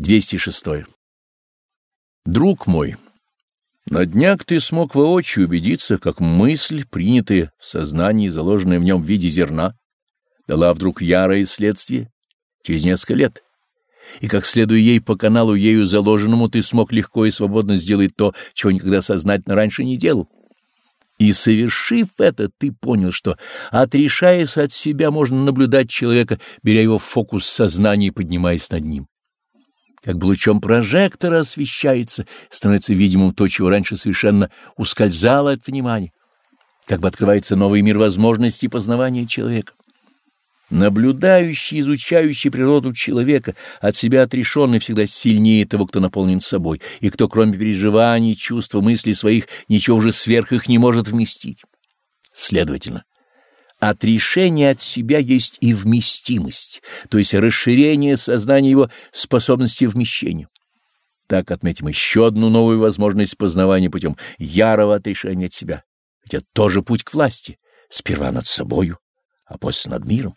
206. Друг мой, на днях ты смог воочию убедиться, как мысль, принятая в сознании, заложенная в нем в виде зерна, дала вдруг ярое следствие через несколько лет, и как, следуя ей по каналу ею заложенному, ты смог легко и свободно сделать то, чего никогда сознательно раньше не делал. И, совершив это, ты понял, что, отрешаясь от себя, можно наблюдать человека, беря его в фокус сознания и поднимаясь над ним. Как бы лучом прожектора освещается, становится видимым то, чего раньше совершенно ускользало от внимания. Как бы открывается новый мир возможностей познавания человека. Наблюдающий, изучающий природу человека, от себя отрешенный всегда сильнее того, кто наполнен собой, и кто, кроме переживаний, чувств, мыслей своих, ничего уже сверх их не может вместить. Следовательно, отрешение от себя есть и вместимость, то есть расширение сознания его способности вмещению. Так отметим еще одну новую возможность познавания путем ярого отрешения от себя. Ведь это тоже путь к власти, сперва над собою, а после над миром.